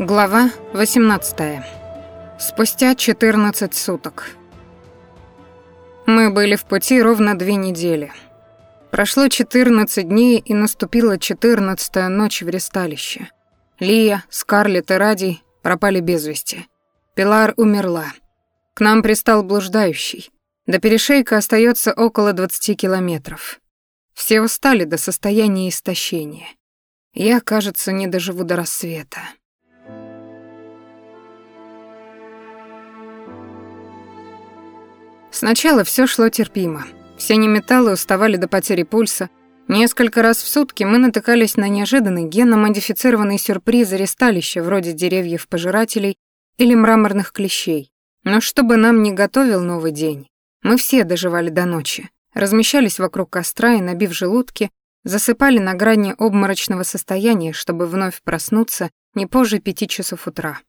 Глава 18. Спустя 14 суток. Мы были в пути ровно две недели. Прошло 14 дней, и наступила 14-я ночь в ресталище. Лия, Скарлетт и Ради пропали без вести. Пилар умерла. К нам пристал блуждающий. До перешейка остается около 20 километров. Все устали до состояния истощения. Я, кажется, не доживу до рассвета. Сначала все шло терпимо. Все неметаллы уставали до потери пульса. Несколько раз в сутки мы натыкались на неожиданный генно-модифицированные сюрпризы ресталища, вроде деревьев-пожирателей или мраморных клещей. Но что бы нам ни готовил новый день, мы все доживали до ночи, размещались вокруг костра и, набив желудки, засыпали на грани обморочного состояния, чтобы вновь проснуться не позже пяти часов утра.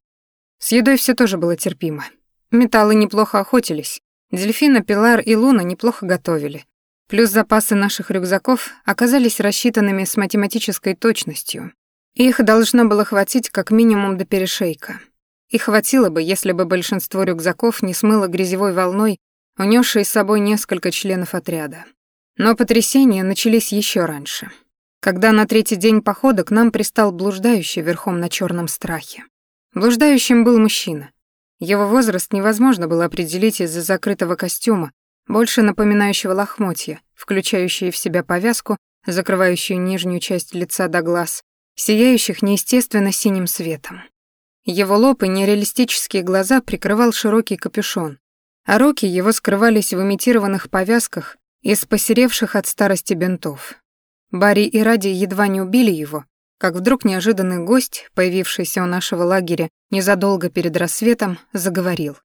С едой все тоже было терпимо. Металлы неплохо охотились, Дельфина, Пилар и Луна неплохо готовили. Плюс запасы наших рюкзаков оказались рассчитанными с математической точностью. Их должно было хватить как минимум до перешейка. И хватило бы, если бы большинство рюкзаков не смыло грязевой волной, унесшей с собой несколько членов отряда. Но потрясения начались еще раньше. Когда на третий день похода к нам пристал блуждающий верхом на черном страхе. Блуждающим был мужчина. Его возраст невозможно было определить из-за закрытого костюма, больше напоминающего лохмотья, включающие в себя повязку, закрывающую нижнюю часть лица до глаз, сияющих неестественно синим светом. Его лоб и нереалистические глаза прикрывал широкий капюшон, а руки его скрывались в имитированных повязках из посеревших от старости бинтов. Барри и Ради едва не убили его, как вдруг неожиданный гость, появившийся у нашего лагеря незадолго перед рассветом, заговорил.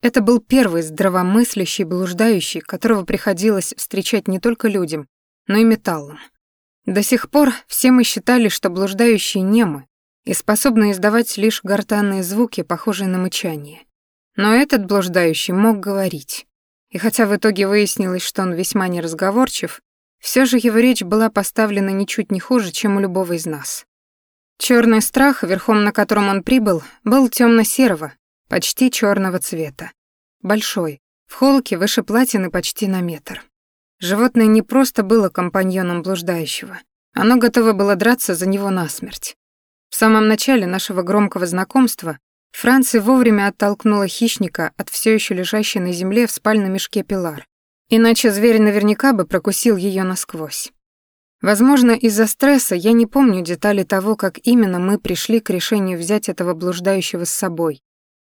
Это был первый здравомыслящий блуждающий, которого приходилось встречать не только людям, но и металлам. До сих пор все мы считали, что блуждающие немы и способны издавать лишь гортанные звуки, похожие на мычание. Но этот блуждающий мог говорить. И хотя в итоге выяснилось, что он весьма неразговорчив, все же его речь была поставлена ничуть не хуже, чем у любого из нас. Черный страх, верхом на котором он прибыл, был темно серого почти черного цвета. Большой, в холке выше платины почти на метр. Животное не просто было компаньоном блуждающего, оно готово было драться за него насмерть. В самом начале нашего громкого знакомства Франция вовремя оттолкнула хищника от все еще лежащей на земле в спальном мешке Пилар Иначе зверь наверняка бы прокусил ее насквозь. Возможно, из-за стресса я не помню детали того, как именно мы пришли к решению взять этого блуждающего с собой.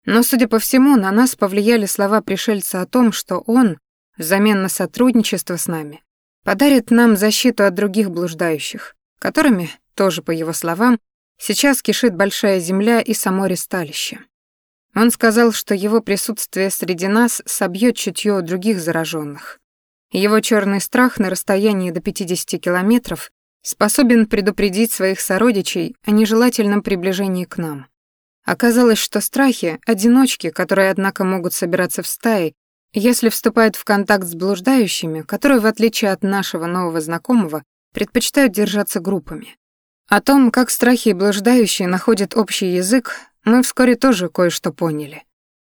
Но, судя по всему, на нас повлияли слова пришельца о том, что он, взамен на сотрудничество с нами, подарит нам защиту от других блуждающих, которыми, тоже по его словам, сейчас кишит большая земля и само ресталище. Он сказал, что его присутствие среди нас собьет чутье других зараженных. Его черный страх на расстоянии до 50 километров способен предупредить своих сородичей о нежелательном приближении к нам. Оказалось, что страхи — одиночки, которые, однако, могут собираться в стаи, если вступают в контакт с блуждающими, которые, в отличие от нашего нового знакомого, предпочитают держаться группами. О том, как страхи и блуждающие находят общий язык, мы вскоре тоже кое-что поняли.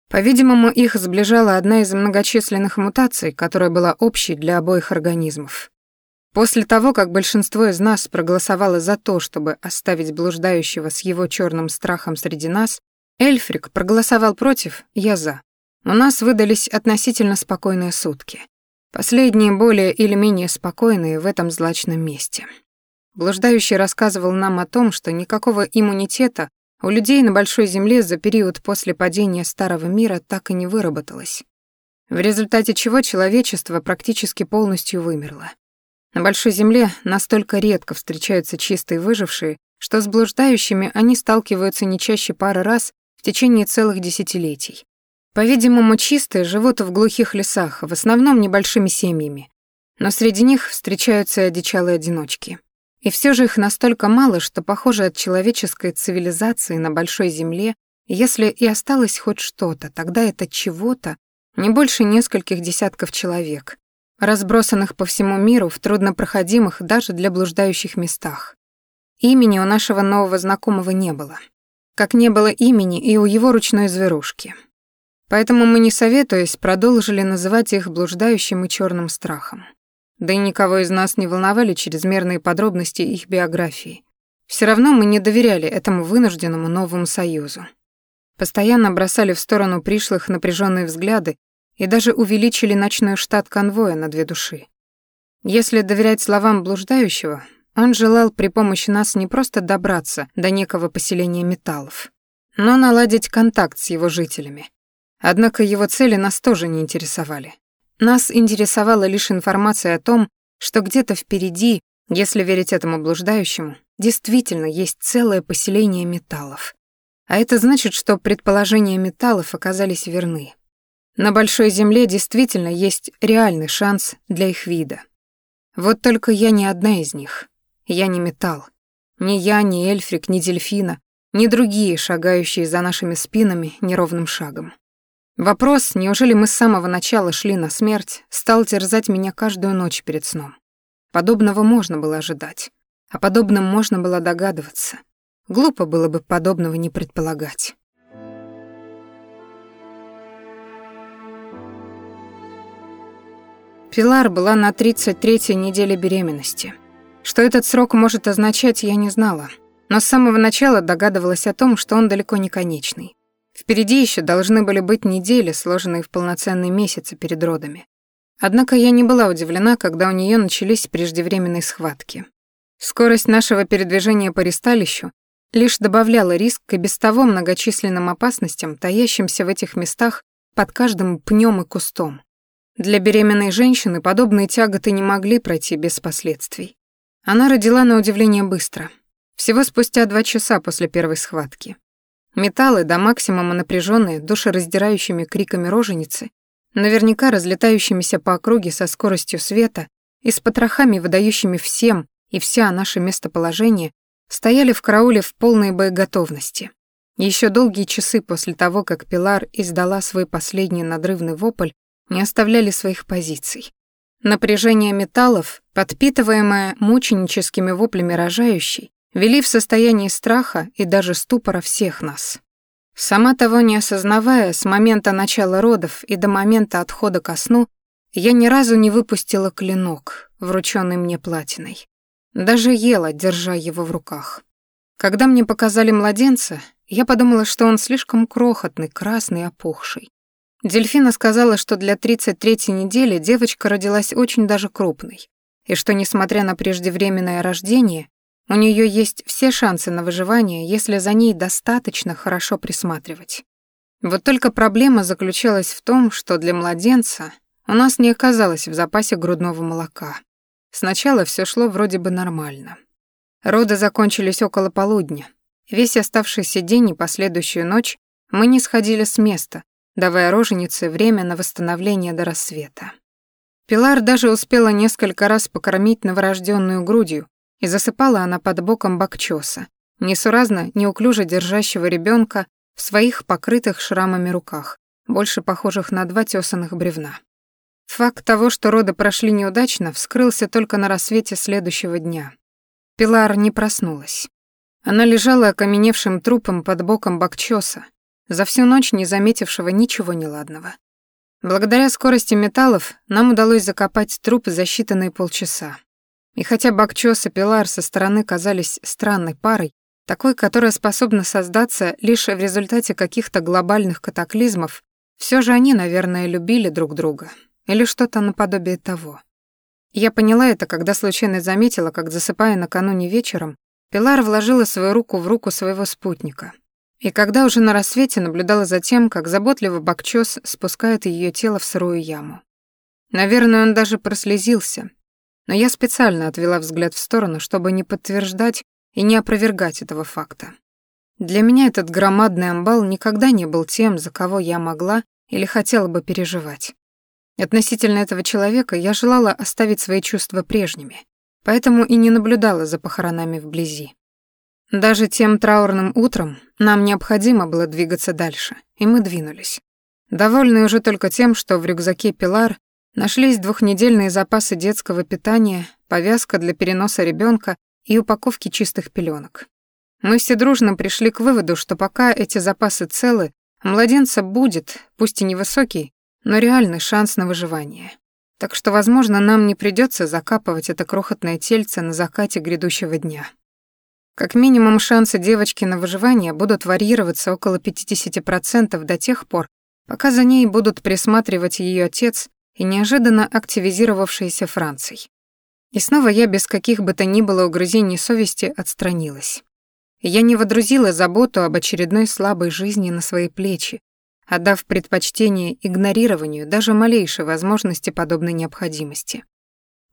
По-видимому, их сближала одна из многочисленных мутаций, которая была общей для обоих организмов. После того, как большинство из нас проголосовало за то, чтобы оставить блуждающего с его черным страхом среди нас, Эльфрик проголосовал против, я за. У нас выдались относительно спокойные сутки. Последние более или менее спокойные в этом злачном месте. Блуждающий рассказывал нам о том, что никакого иммунитета у людей на Большой Земле за период после падения Старого Мира так и не выработалось, в результате чего человечество практически полностью вымерло. На Большой Земле настолько редко встречаются чистые выжившие, что с блуждающими они сталкиваются не чаще пары раз в течение целых десятилетий. По-видимому, чистые живут в глухих лесах, в основном небольшими семьями, но среди них встречаются одичалые одиночки. И все же их настолько мало, что, похоже, от человеческой цивилизации на Большой Земле, если и осталось хоть что-то, тогда это чего-то не больше нескольких десятков человек, разбросанных по всему миру в труднопроходимых даже для блуждающих местах. Имени у нашего нового знакомого не было. как не было имени и у его ручной зверушки. Поэтому мы, не советуясь, продолжили называть их блуждающим и черным страхом. Да и никого из нас не волновали чрезмерные подробности их биографии. Все равно мы не доверяли этому вынужденному новому союзу. Постоянно бросали в сторону пришлых напряженные взгляды и даже увеличили ночной штат конвоя на две души. Если доверять словам блуждающего, он желал при помощи нас не просто добраться до некого поселения металлов, но наладить контакт с его жителями. Однако его цели нас тоже не интересовали. Нас интересовала лишь информация о том, что где-то впереди, если верить этому блуждающему, действительно есть целое поселение металлов. А это значит, что предположения металлов оказались верны. На Большой Земле действительно есть реальный шанс для их вида. Вот только я не одна из них. Я не металл. Ни я, ни Эльфрик, ни Дельфина, ни другие, шагающие за нашими спинами неровным шагом. Вопрос, неужели мы с самого начала шли на смерть, стал терзать меня каждую ночь перед сном. Подобного можно было ожидать. О подобном можно было догадываться. Глупо было бы подобного не предполагать. Пилар была на 33-й неделе беременности. Что этот срок может означать, я не знала, но с самого начала догадывалась о том, что он далеко не конечный. Впереди еще должны были быть недели, сложенные в полноценные месяцы перед родами. Однако я не была удивлена, когда у нее начались преждевременные схватки. Скорость нашего передвижения по ристалищу лишь добавляла риск к и без того многочисленным опасностям, таящимся в этих местах под каждым пнем и кустом. Для беременной женщины подобные тяготы не могли пройти без последствий. Она родила на удивление быстро, всего спустя два часа после первой схватки. Металлы до максимума напряженные, душераздирающими криками роженицы, наверняка разлетающимися по округе со скоростью света и с потрохами, выдающими всем и вся наше местоположение, стояли в карауле в полной боеготовности. Еще долгие часы после того, как Пилар издала свой последний надрывный вопль, не оставляли своих позиций. Напряжение металлов, подпитываемое мученическими воплями рожающей, вели в состоянии страха и даже ступора всех нас. Сама того не осознавая, с момента начала родов и до момента отхода ко сну, я ни разу не выпустила клинок, врученный мне платиной. Даже ела, держа его в руках. Когда мне показали младенца, я подумала, что он слишком крохотный, красный, опухший. Дельфина сказала, что для 33-й недели девочка родилась очень даже крупной, и что, несмотря на преждевременное рождение, у нее есть все шансы на выживание, если за ней достаточно хорошо присматривать. Вот только проблема заключалась в том, что для младенца у нас не оказалось в запасе грудного молока. Сначала все шло вроде бы нормально. Роды закончились около полудня. Весь оставшийся день и последующую ночь мы не сходили с места, давая роженице время на восстановление до рассвета. Пилар даже успела несколько раз покормить новорожденную грудью, и засыпала она под боком бакчоса, несуразно, неуклюже держащего ребенка в своих покрытых шрамами руках, больше похожих на два тесаных бревна. Факт того, что роды прошли неудачно, вскрылся только на рассвете следующего дня. Пилар не проснулась. Она лежала окаменевшим трупом под боком бакчоса, за всю ночь не заметившего ничего неладного. Благодаря скорости металлов нам удалось закопать труп за считанные полчаса. И хотя Бакчос и Пилар со стороны казались странной парой, такой, которая способна создаться лишь в результате каких-то глобальных катаклизмов, все же они, наверное, любили друг друга. Или что-то наподобие того. Я поняла это, когда случайно заметила, как, засыпая накануне вечером, Пилар вложила свою руку в руку своего спутника, и когда уже на рассвете наблюдала за тем, как заботливо Бакчос спускает ее тело в сырую яму. Наверное, он даже прослезился, но я специально отвела взгляд в сторону, чтобы не подтверждать и не опровергать этого факта. Для меня этот громадный амбал никогда не был тем, за кого я могла или хотела бы переживать. Относительно этого человека я желала оставить свои чувства прежними, поэтому и не наблюдала за похоронами вблизи. Даже тем траурным утром нам необходимо было двигаться дальше, и мы двинулись. Довольны уже только тем, что в рюкзаке Пилар нашлись двухнедельные запасы детского питания, повязка для переноса ребенка и упаковки чистых пеленок. Мы все дружно пришли к выводу, что пока эти запасы целы, младенца будет, пусть и невысокий, но реальный шанс на выживание. Так что, возможно, нам не придется закапывать это крохотное тельце на закате грядущего дня. Как минимум, шансы девочки на выживание будут варьироваться около 50% до тех пор, пока за ней будут присматривать ее отец и неожиданно активизировавшийся Франций. И снова я без каких бы то ни было угрызений совести отстранилась. Я не водрузила заботу об очередной слабой жизни на свои плечи, отдав предпочтение игнорированию даже малейшей возможности подобной необходимости.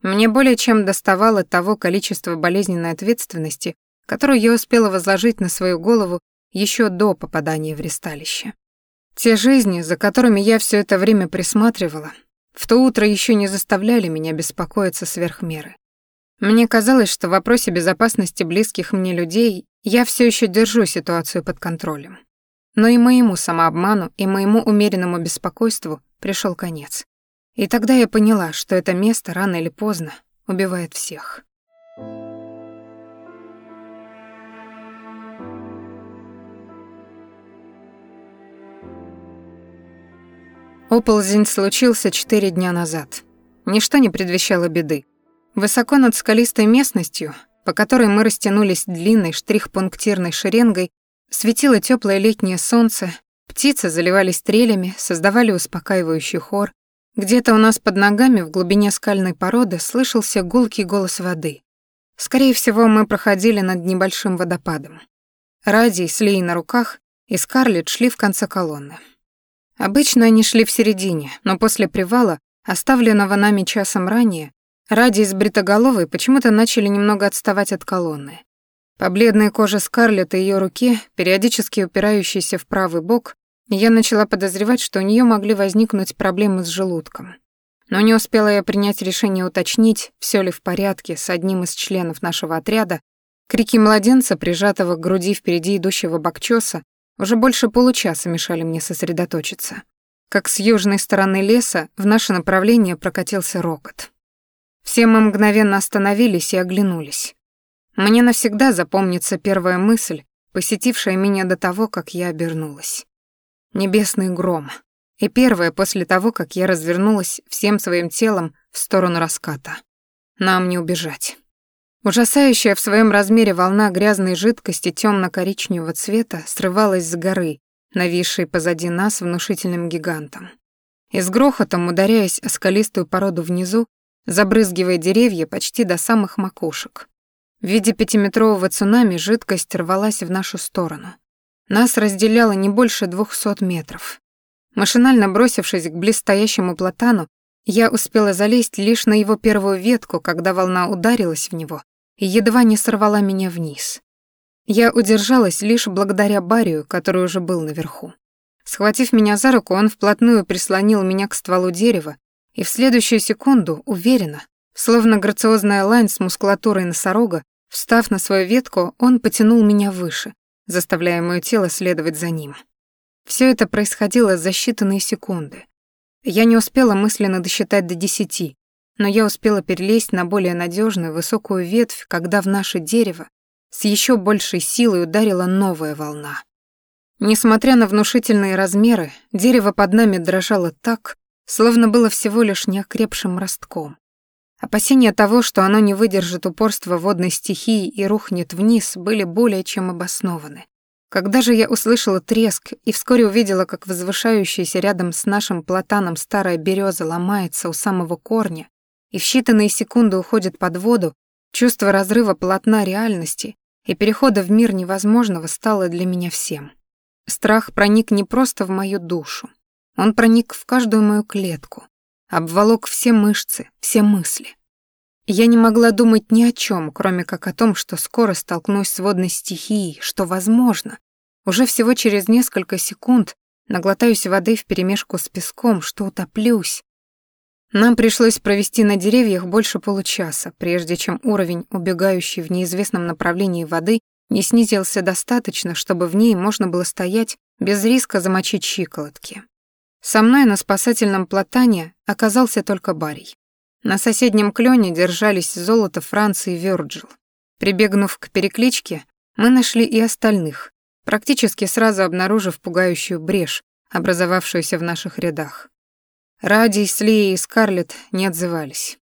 Мне более чем доставало того количества болезненной ответственности, которую я успела возложить на свою голову еще до попадания в ресталище. Те жизни, за которыми я все это время присматривала, в то утро еще не заставляли меня беспокоиться сверх меры. Мне казалось, что в вопросе безопасности близких мне людей я все еще держу ситуацию под контролем. Но и моему самообману, и моему умеренному беспокойству пришел конец. И тогда я поняла, что это место рано или поздно убивает всех. Оползень случился четыре дня назад. Ничто не предвещало беды. Высоко над скалистой местностью, по которой мы растянулись длинной штрих-пунктирной шеренгой, Светило теплое летнее солнце, птицы заливались стрелями, создавали успокаивающий хор. Где-то у нас под ногами в глубине скальной породы слышался гулкий голос воды. Скорее всего, мы проходили над небольшим водопадом. Ради с Лей на руках и Скарлетт шли в конце колонны. Обычно они шли в середине, но после привала, оставленного нами часом ранее, Ради с Бритоголовой почему-то начали немного отставать от колонны. По бледной коже Скарлетт и ее руке, периодически упирающейся в правый бок, я начала подозревать, что у нее могли возникнуть проблемы с желудком. Но не успела я принять решение уточнить, все ли в порядке с одним из членов нашего отряда, крики младенца, прижатого к груди впереди идущего бокчёса, уже больше получаса мешали мне сосредоточиться. Как с южной стороны леса в наше направление прокатился рокот. Все мы мгновенно остановились и оглянулись. Мне навсегда запомнится первая мысль, посетившая меня до того, как я обернулась. Небесный гром. И первая после того, как я развернулась всем своим телом в сторону раската. Нам не убежать. Ужасающая в своем размере волна грязной жидкости темно-коричневого цвета срывалась с горы, нависшей позади нас внушительным гигантом. И с грохотом, ударяясь о скалистую породу внизу, забрызгивая деревья почти до самых макушек. В виде пятиметрового цунами жидкость рвалась в нашу сторону. Нас разделяло не больше двухсот метров. Машинально бросившись к близстоящему платану, я успела залезть лишь на его первую ветку, когда волна ударилась в него и едва не сорвала меня вниз. Я удержалась лишь благодаря Барию, который уже был наверху. Схватив меня за руку, он вплотную прислонил меня к стволу дерева и в следующую секунду, уверенно, Словно грациозная лань с мускулатурой носорога, встав на свою ветку, он потянул меня выше, заставляя моё тело следовать за ним. Все это происходило за считанные секунды. Я не успела мысленно досчитать до десяти, но я успела перелезть на более надежную высокую ветвь, когда в наше дерево с еще большей силой ударила новая волна. Несмотря на внушительные размеры, дерево под нами дрожало так, словно было всего лишь неокрепшим ростком. Опасения того, что оно не выдержит упорства водной стихии и рухнет вниз, были более чем обоснованы. Когда же я услышала треск и вскоре увидела, как возвышающаяся рядом с нашим платаном старая береза ломается у самого корня и в считанные секунды уходит под воду, чувство разрыва полотна реальности и перехода в мир невозможного стало для меня всем. Страх проник не просто в мою душу, он проник в каждую мою клетку, обволок все мышцы, все мысли. Я не могла думать ни о чем, кроме как о том, что скоро столкнусь с водной стихией, что возможно. Уже всего через несколько секунд наглотаюсь воды вперемешку с песком, что утоплюсь. Нам пришлось провести на деревьях больше получаса, прежде чем уровень, убегающий в неизвестном направлении воды, не снизился достаточно, чтобы в ней можно было стоять без риска замочить щиколотки. Со мной на спасательном платане оказался только Барий. На соседнем клёне держались золото Франции и Вёрджил. Прибегнув к перекличке, мы нашли и остальных, практически сразу обнаружив пугающую брешь, образовавшуюся в наших рядах. Ради, Сли и Скарлетт не отзывались.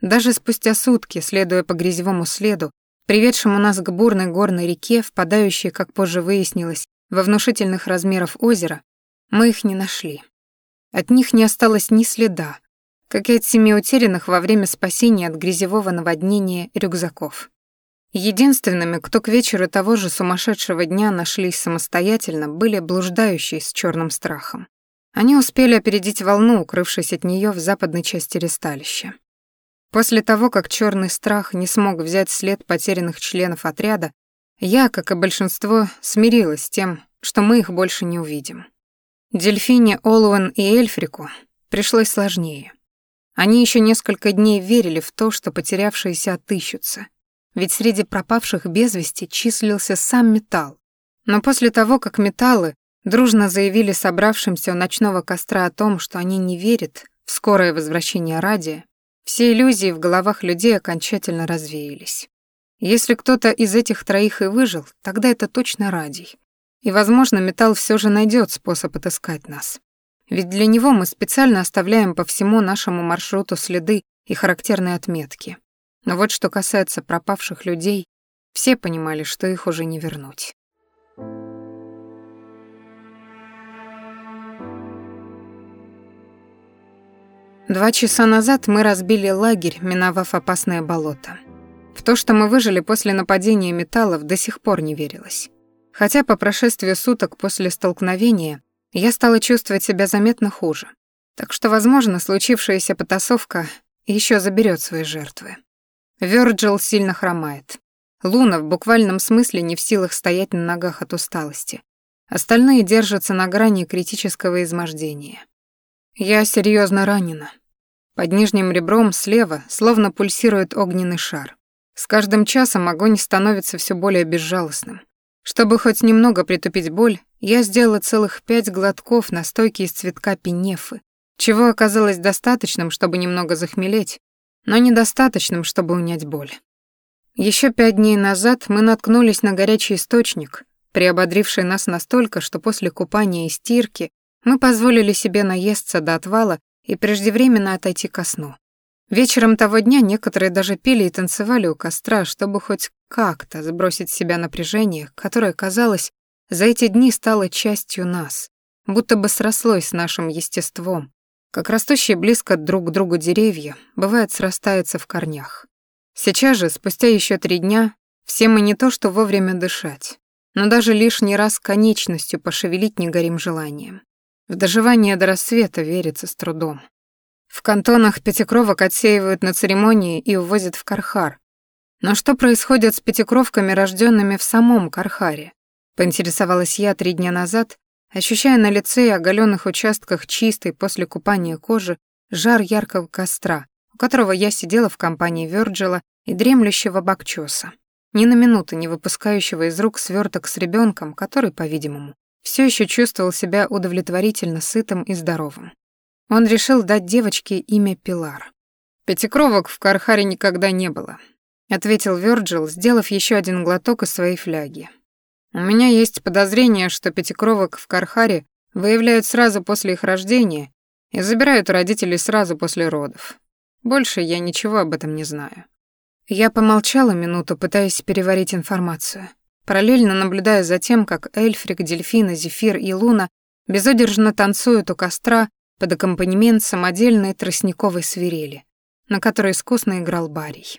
Даже спустя сутки, следуя по грязевому следу, приведшему нас к бурной горной реке, впадающей, как позже выяснилось, во внушительных размеров озера, мы их не нашли. От них не осталось ни следа, как и от семи утерянных во время спасения от грязевого наводнения рюкзаков. Единственными, кто к вечеру того же сумасшедшего дня нашлись самостоятельно, были блуждающие с черным страхом. Они успели опередить волну, укрывшись от нее в западной части ресталища. После того, как черный страх не смог взять след потерянных членов отряда, я, как и большинство, смирилась с тем, что мы их больше не увидим. Дельфине, Олуэн и Эльфрику пришлось сложнее. Они еще несколько дней верили в то, что потерявшиеся отыщутся, ведь среди пропавших без вести числился сам металл. Но после того, как металлы дружно заявили собравшимся у ночного костра о том, что они не верят в скорое возвращение Радия, все иллюзии в головах людей окончательно развеялись. Если кто-то из этих троих и выжил, тогда это точно Радий. И, возможно, металл все же найдет способ отыскать нас. Ведь для него мы специально оставляем по всему нашему маршруту следы и характерные отметки. Но вот что касается пропавших людей, все понимали, что их уже не вернуть. Два часа назад мы разбили лагерь, миновав опасное болото. В то, что мы выжили после нападения металлов, до сих пор не верилось. Хотя по прошествию суток после столкновения я стала чувствовать себя заметно хуже. Так что, возможно, случившаяся потасовка еще заберет свои жертвы. Вёрджил сильно хромает. Луна в буквальном смысле не в силах стоять на ногах от усталости. Остальные держатся на грани критического измождения. Я серьезно ранена. Под нижним ребром слева словно пульсирует огненный шар. С каждым часом огонь становится все более безжалостным. Чтобы хоть немного притупить боль, я сделала целых пять глотков настойки из цветка пинефы, чего оказалось достаточным, чтобы немного захмелеть, но недостаточным, чтобы унять боль. Еще пять дней назад мы наткнулись на горячий источник, приободривший нас настолько, что после купания и стирки мы позволили себе наесться до отвала и преждевременно отойти ко сну. Вечером того дня некоторые даже пели и танцевали у костра, чтобы хоть как-то сбросить с себя напряжение, которое, казалось, за эти дни стало частью нас, будто бы срослось с нашим естеством, как растущие близко друг к другу деревья, бывает, срастаются в корнях. Сейчас же, спустя еще три дня, все мы не то что вовремя дышать, но даже лишний раз конечностью пошевелить не горим желанием. В доживание до рассвета верится с трудом. В кантонах пятикровок отсеивают на церемонии и увозят в Кархар. Но что происходит с пятикровками, рожденными в самом Кархаре? Поинтересовалась я три дня назад, ощущая на лице и оголенных участках чистой после купания кожи жар яркого костра, у которого я сидела в компании Вёрджила и дремлющего Бакчоса, ни на минуту не выпускающего из рук сверток с ребенком, который, по-видимому, все еще чувствовал себя удовлетворительно сытым и здоровым. Он решил дать девочке имя Пилар. «Пятикровок в Кархаре никогда не было», — ответил Вёрджил, сделав еще один глоток из своей фляги. «У меня есть подозрение, что пятикровок в Кархаре выявляют сразу после их рождения и забирают родителей сразу после родов. Больше я ничего об этом не знаю». Я помолчала минуту, пытаясь переварить информацию, параллельно наблюдая за тем, как Эльфрик, Дельфина, Зефир и Луна безудержно танцуют у костра под аккомпанемент самодельной тростниковой свирели, на которой искусно играл Барий.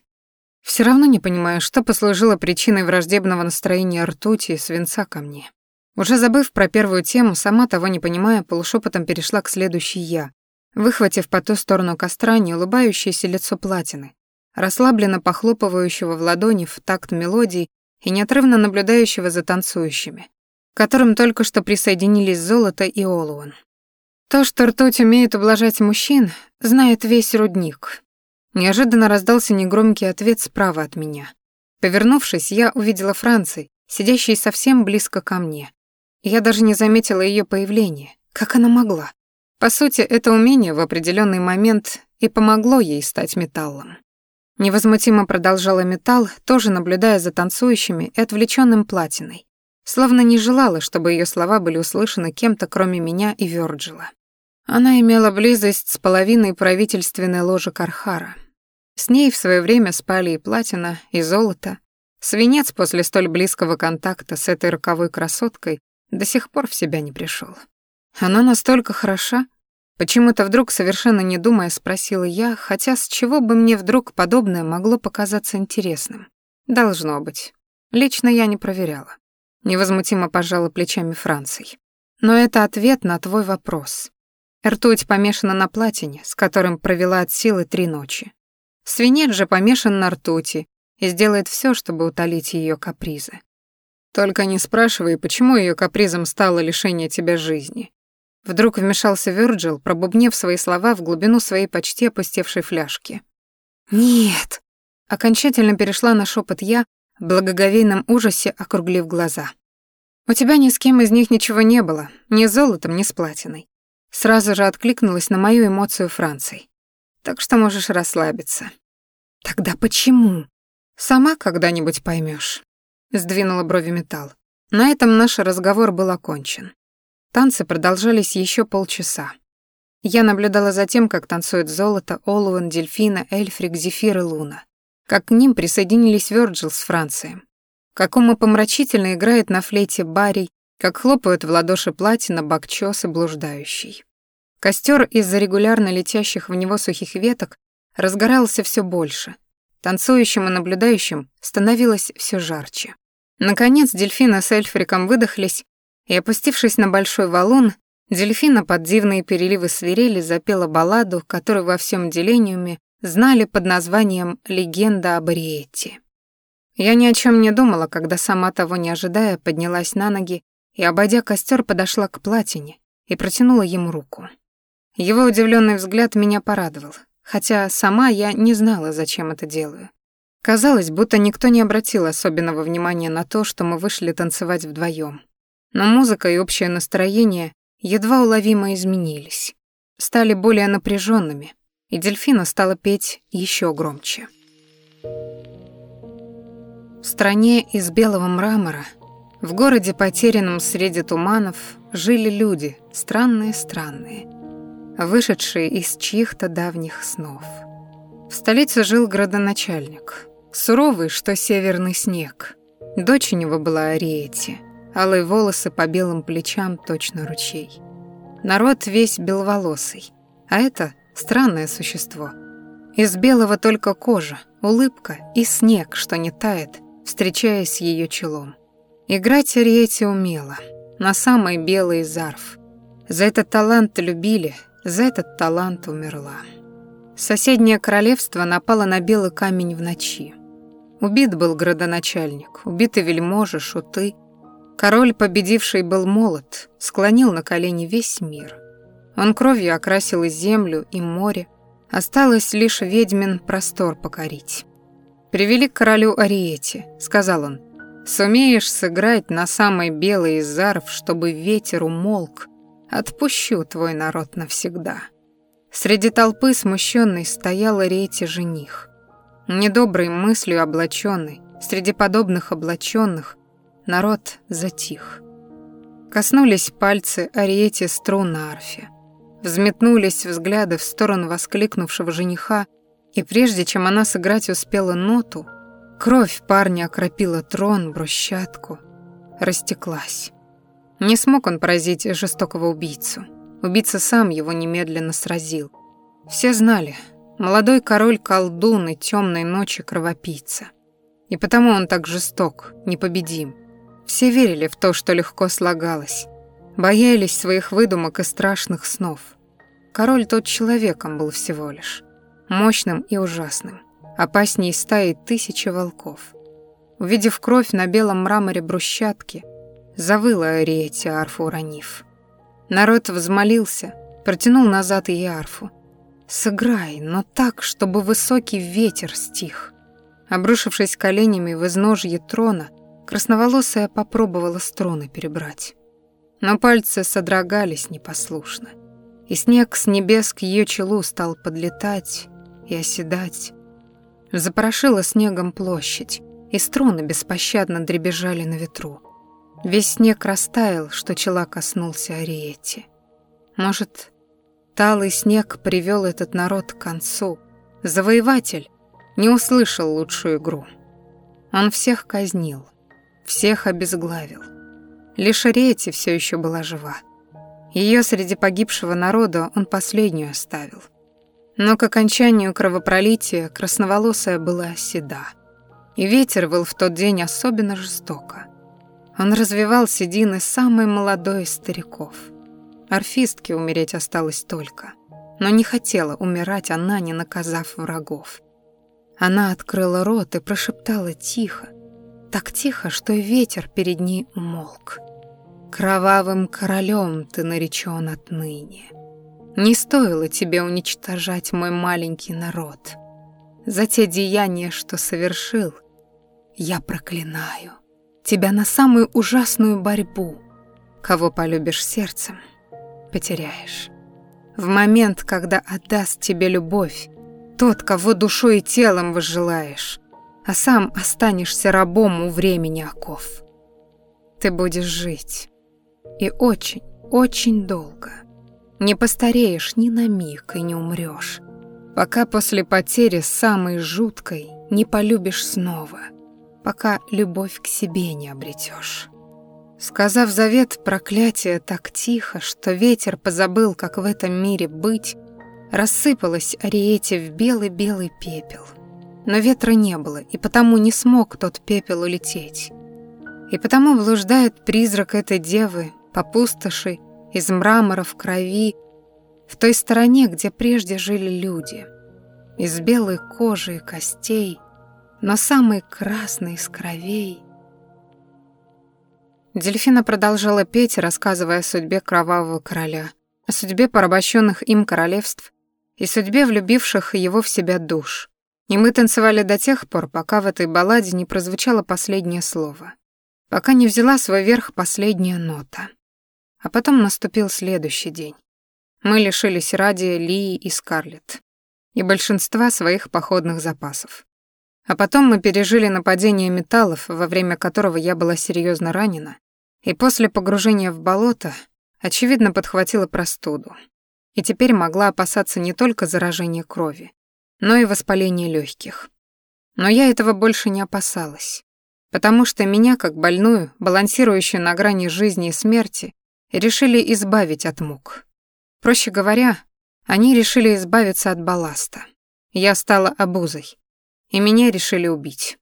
Все равно не понимаю, что послужило причиной враждебного настроения ртути и свинца ко мне. Уже забыв про первую тему, сама того не понимая, полушепотом перешла к следующей я, выхватив по ту сторону костра не улыбающееся лицо платины, расслабленно похлопывающего в ладони в такт мелодий и неотрывно наблюдающего за танцующими, к которым только что присоединились Золото и Олуэн. То, что ртуть умеет ублажать мужчин, знает весь рудник. Неожиданно раздался негромкий ответ справа от меня. Повернувшись, я увидела Франций, сидящей совсем близко ко мне. Я даже не заметила ее появления. Как она могла? По сути, это умение в определенный момент и помогло ей стать металлом. Невозмутимо продолжала металл, тоже наблюдая за танцующими и отвлечённым платиной. Словно не желала, чтобы её слова были услышаны кем-то, кроме меня и Вёрджила. Она имела близость с половиной правительственной ложи Кархара. С ней в своё время спали и платина, и золото. Свинец после столь близкого контакта с этой роковой красоткой до сих пор в себя не пришёл. Она настолько хороша, Почему-то вдруг, совершенно не думая, спросила я, хотя с чего бы мне вдруг подобное могло показаться интересным. Должно быть. Лично я не проверяла. Невозмутимо пожала плечами Франций. Но это ответ на твой вопрос. Ртуть помешана на платине, с которым провела от силы три ночи. Свинец же помешан на ртути и сделает все, чтобы утолить ее капризы. Только не спрашивай, почему ее капризом стало лишение тебя жизни. Вдруг вмешался Вёрджил, пробубнев свои слова в глубину своей почти опустевшей фляжки. «Нет!» Окончательно перешла на шепот я, в благоговейном ужасе округлив глаза. «У тебя ни с кем из них ничего не было, ни с золотом, ни с платиной». Сразу же откликнулась на мою эмоцию Франций. «Так что можешь расслабиться». «Тогда почему?» «Сама когда-нибудь поймешь. сдвинула брови металл. На этом наш разговор был окончен. Танцы продолжались еще полчаса. Я наблюдала за тем, как танцуют Золото, Олуэн, Дельфина, Эльфрик, Зефир и Луна. Как к ним присоединились Вёрджил с Францией. Как умопомрачительно играет на флейте Барий, как хлопают в ладоши платина, бакчёс и блуждающий. Костер из-за регулярно летящих в него сухих веток разгорался все больше. Танцующим и наблюдающим становилось все жарче. Наконец дельфина с эльфриком выдохлись и, опустившись на большой валун, дельфина под дивные переливы свирели запела балладу, которую во всем делениуме знали под названием «Легенда об Ариетте». Я ни о чем не думала, когда сама того не ожидая поднялась на ноги и, обойдя костер, подошла к платине и протянула ему руку. Его удивленный взгляд меня порадовал, хотя сама я не знала, зачем это делаю. Казалось, будто никто не обратил особенного внимания на то, что мы вышли танцевать вдвоем. Но музыка и общее настроение едва уловимо изменились, стали более напряженными, и дельфина стала петь еще громче. В стране из белого мрамора, в городе, потерянном среди туманов, жили люди, странные-странные, вышедшие из чьих-то давних снов. В столице жил градоначальник, суровый, что северный снег. Дочь у него была Ариэти — Алые волосы по белым плечам точно ручей. Народ весь беловолосый, а это странное существо. Из белого только кожа, улыбка и снег, что не тает, встречаясь с ее челом. Играть Ариэти умела, на самый белый зарф. За этот талант любили, за этот талант умерла. Соседнее королевство напало на белый камень в ночи. Убит был градоначальник, убиты вельможи, шуты, Король, победивший, был молод, склонил на колени весь мир. Он кровью окрасил и землю, и море. Осталось лишь ведьмин простор покорить. «Привели к королю Ариете», — сказал он. «Сумеешь сыграть на самой белой из зарв, чтобы ветер умолк, отпущу твой народ навсегда». Среди толпы смущенный стоял Ариете жених. Недоброй мыслью облаченный, среди подобных облаченных Народ затих. Коснулись пальцы Ариэти струн на арфе. Взметнулись взгляды в сторону воскликнувшего жениха, и прежде чем она сыграть успела ноту, кровь парня окропила трон, брусчатку, растеклась. Не смог он поразить жестокого убийцу. Убийца сам его немедленно сразил. Все знали, молодой король колдун и темной ночи кровопийца. И потому он так жесток, непобедим. Все верили в то, что легко слагалось. Боялись своих выдумок и страшных снов. Король тот человеком был всего лишь. Мощным и ужасным. Опасней стаи тысячи волков. Увидев кровь на белом мраморе брусчатки, завыла Ариэти арфу уронив. Народ взмолился, протянул назад ей арфу. «Сыграй, но так, чтобы высокий ветер стих». Обрушившись коленями в изножье трона, Красноволосая попробовала струны перебрать. Но пальцы содрогались непослушно. И снег с небес к ее челу стал подлетать и оседать. Запорошила снегом площадь, и струны беспощадно дребезжали на ветру. Весь снег растаял, что чела коснулся Ариэти. Может, талый снег привел этот народ к концу. Завоеватель не услышал лучшую игру. Он всех казнил, всех обезглавил. Лишь Ариэти все еще была жива. Ее среди погибшего народа он последнюю оставил. Но к окончанию кровопролития красноволосая была седа. И ветер был в тот день особенно жестоко. Он развивал седины самой молодой из стариков. Орфистке умереть осталось только. Но не хотела умирать она, не наказав врагов. Она открыла рот и прошептала тихо, так тихо, что и ветер перед ней умолк. «Кровавым королем ты наречен отныне. Не стоило тебе уничтожать мой маленький народ. За те деяния, что совершил, я проклинаю тебя на самую ужасную борьбу. Кого полюбишь сердцем, потеряешь. В момент, когда отдаст тебе любовь, тот, кого душой и телом возжелаешь, а сам останешься рабом у времени оков. Ты будешь жить. И очень, очень долго. Не постареешь ни на миг и не умрёшь, пока после потери самой жуткой не полюбишь снова — пока любовь к себе не обретешь. Сказав завет проклятие так тихо, что ветер позабыл, как в этом мире быть, рассыпалась Ариэти в белый-белый пепел. Но ветра не было, и потому не смог тот пепел улететь. И потому блуждает призрак этой девы по пустоши из мрамора в крови, в той стороне, где прежде жили люди, из белой кожи и костей — но самый красный из кровей. Дельфина продолжала петь, рассказывая о судьбе кровавого короля, о судьбе порабощенных им королевств и судьбе влюбивших его в себя душ. И мы танцевали до тех пор, пока в этой балладе не прозвучало последнее слово, пока не взяла свой верх последняя нота. А потом наступил следующий день. Мы лишились Ради, Лии и Скарлетт и большинства своих походных запасов. А потом мы пережили нападение металлов, во время которого я была серьезно ранена, и после погружения в болото, очевидно, подхватила простуду. И теперь могла опасаться не только заражения крови, но и воспаления легких. Но я этого больше не опасалась, потому что меня, как больную, балансирующую на грани жизни и смерти, решили избавить от мук. Проще говоря, они решили избавиться от балласта. Я стала обузой, и меня решили убить.